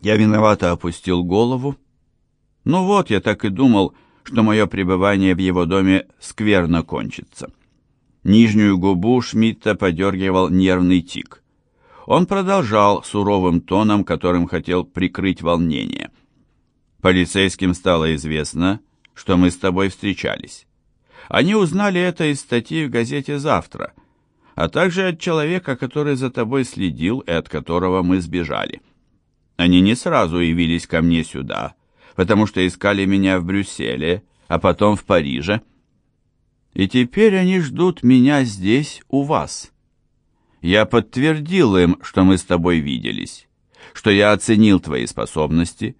Я виновато опустил голову. Ну вот, я так и думал, что мое пребывание в его доме скверно кончится. Нижнюю губу Шмидта подергивал нервный тик. Он продолжал суровым тоном, которым хотел прикрыть волнение. Полицейским стало известно, что мы с тобой встречались. Они узнали это из статьи в газете «Завтра», а также от человека, который за тобой следил и от которого мы сбежали. Они не сразу явились ко мне сюда, потому что искали меня в Брюсселе, а потом в Париже. И теперь они ждут меня здесь, у вас. Я подтвердил им, что мы с тобой виделись, что я оценил твои способности,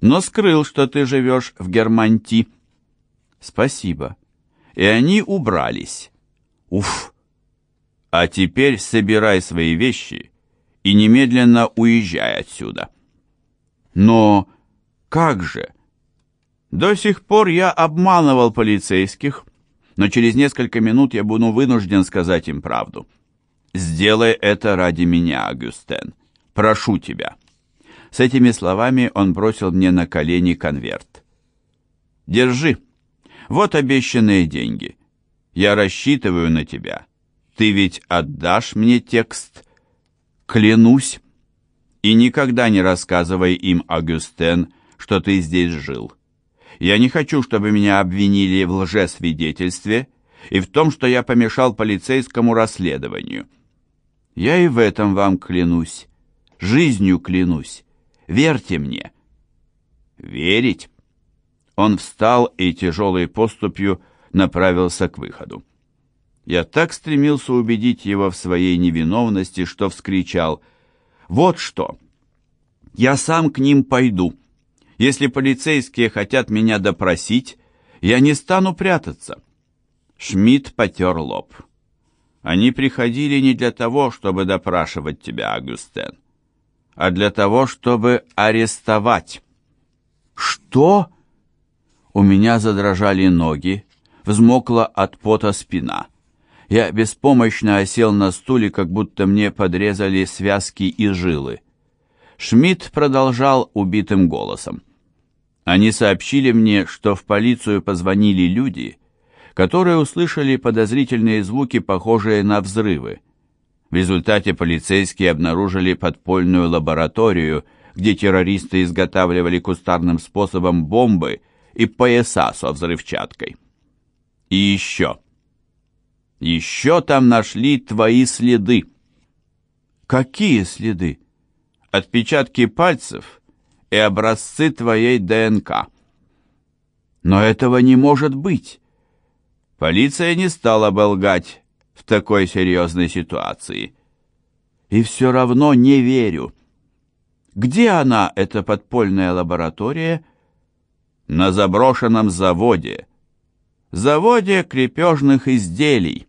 но скрыл, что ты живешь в Германти. Спасибо и они убрались. Уф! А теперь собирай свои вещи и немедленно уезжай отсюда. Но как же? До сих пор я обманывал полицейских, но через несколько минут я буду вынужден сказать им правду. Сделай это ради меня, Агюстен. Прошу тебя. С этими словами он бросил мне на колени конверт. Держи. Вот обещанные деньги. Я рассчитываю на тебя. Ты ведь отдашь мне текст? Клянусь. И никогда не рассказывай им, Агюстен, что ты здесь жил. Я не хочу, чтобы меня обвинили в лжесвидетельстве и в том, что я помешал полицейскому расследованию. Я и в этом вам клянусь, жизнью клянусь. Верьте мне. Верить? Он встал и тяжелой поступью направился к выходу. Я так стремился убедить его в своей невиновности, что вскричал «Вот что! Я сам к ним пойду. Если полицейские хотят меня допросить, я не стану прятаться». Шмидт потер лоб. «Они приходили не для того, чтобы допрашивать тебя, Агюстен, а для того, чтобы арестовать». «Что?» У меня задрожали ноги, взмокла от пота спина. Я беспомощно осел на стуле, как будто мне подрезали связки и жилы. Шмидт продолжал убитым голосом. Они сообщили мне, что в полицию позвонили люди, которые услышали подозрительные звуки, похожие на взрывы. В результате полицейские обнаружили подпольную лабораторию, где террористы изготавливали кустарным способом бомбы и пояса со взрывчаткой. И еще. Еще там нашли твои следы. Какие следы? Отпечатки пальцев и образцы твоей ДНК. Но этого не может быть. Полиция не стала бы в такой серьезной ситуации. И все равно не верю. Где она, эта подпольная лаборатория, на заброшенном заводе. Заводе крепежных изделий.